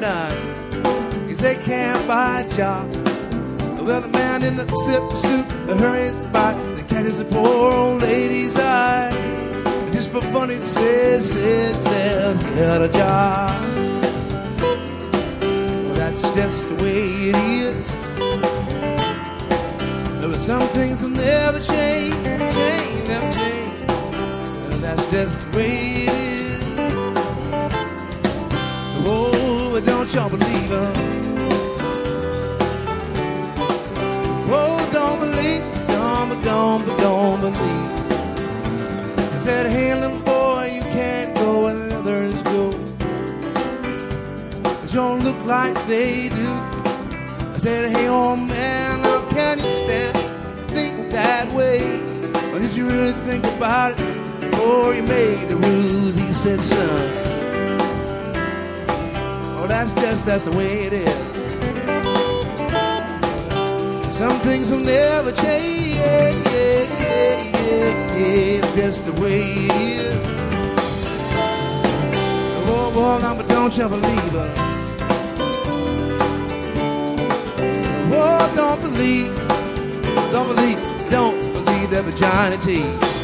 dime. Cause they can't buy a job. Well, the man in the silk suit hurries by and catches the poor old lady's eye. And just for fun, it says, says, says, got a job. Well, that's just the way it is. But some things will never change, change, never change. And that's just the way it is. But don't y'all believe her? Oh, don't believe, don't, but don't, don't believe. I said, hey, little boy, you can't go where the others go. Cause you don't look like they do. I said, hey, old man, how can you stand think that way? Or did you really think about it before you made the rules? He said, son, oh, that's just, that's the way it is. Some things will never change. Yeah, yeah, yeah, yeah. Just the way it is. Oh, boy, but don't you believe her? Oh, don't believe, don't believe, don't believe that vagina tease.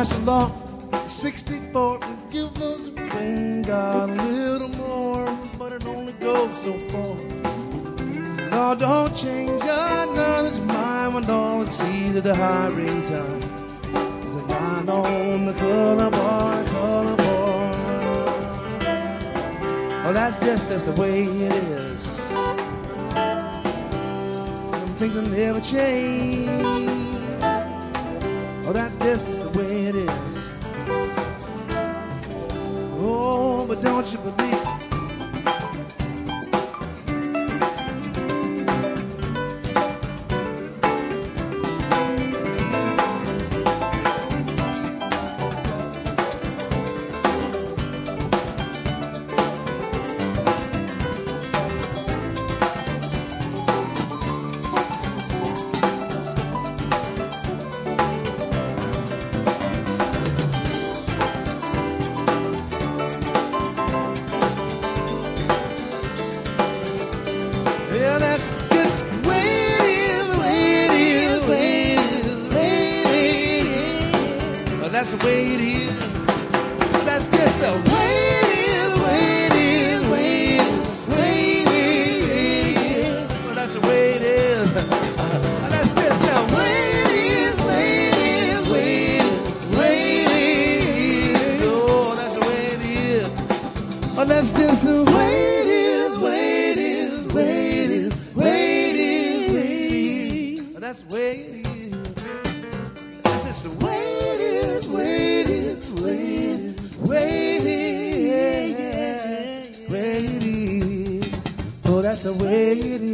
Pass a law, 64, to give those who a little more, but it only goes so far. No, don't change another's mind when all it sees at the hiring time. The line on the color bar, color bar. Oh, that's just that's the way it is. Some things will never change. Oh, that is the way it is. Oh, but don't you believe? Just the way it is, way it is, way it is, way it is. Oh, that's the way it is,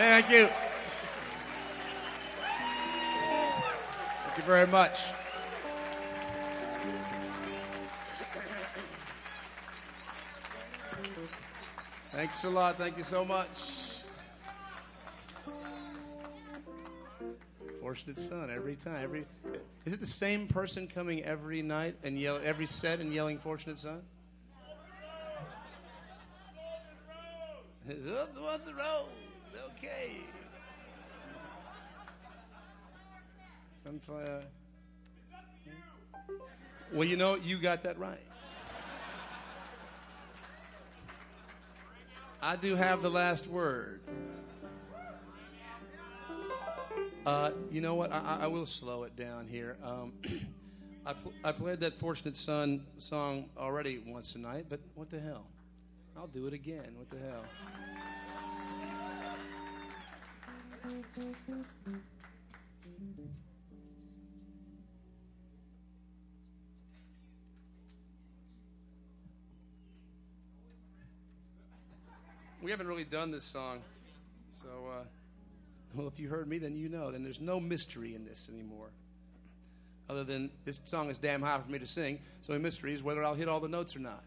Thank you. Thank you very much. Thanks a lot. Thank you so much. Fortunate son every time. Every is it the same person coming every night and yell every set and yelling "Fortunate son"? Up the, up the road. Okay. Sunfire. Well, you know, you got that right. I do have the last word. Uh, you know what? I, I- will slow it down here. Um, I, pl- I played that Fortunate Son song already once tonight, but what the hell? I'll do it again. What the hell? We haven't really done this song, so uh, Well, if you heard me, then you know. Then there's no mystery in this anymore. Other than this song is damn hard for me to sing, so the mystery is whether I'll hit all the notes or not.